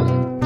Bye.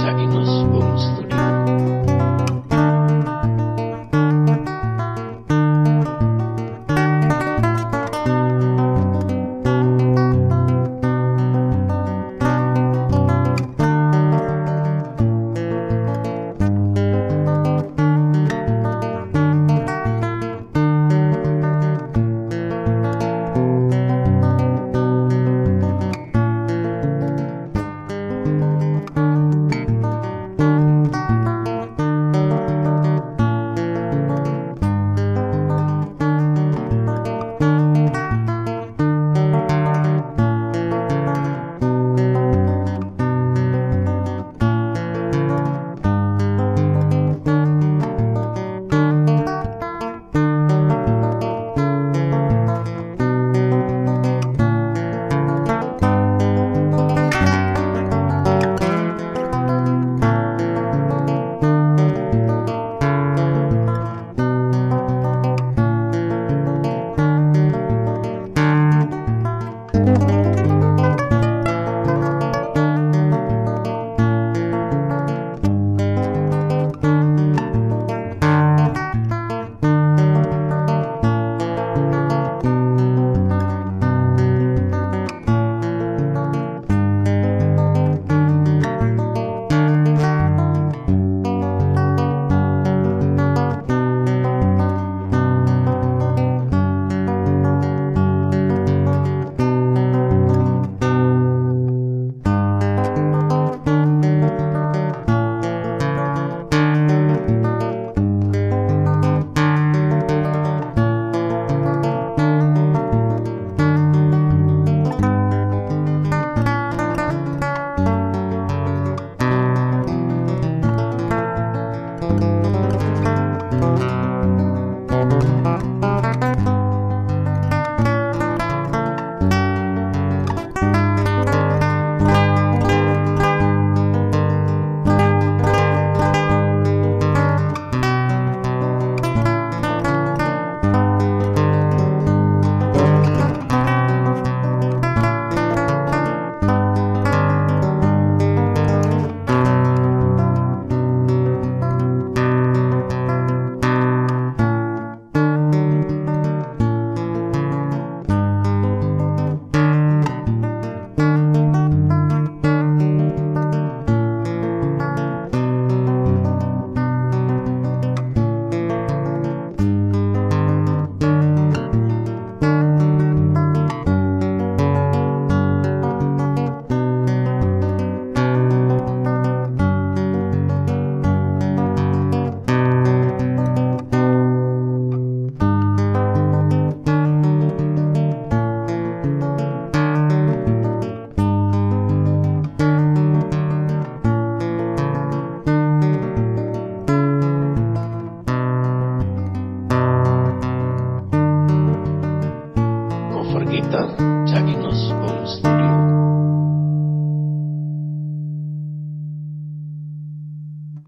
Taginos Home Studio.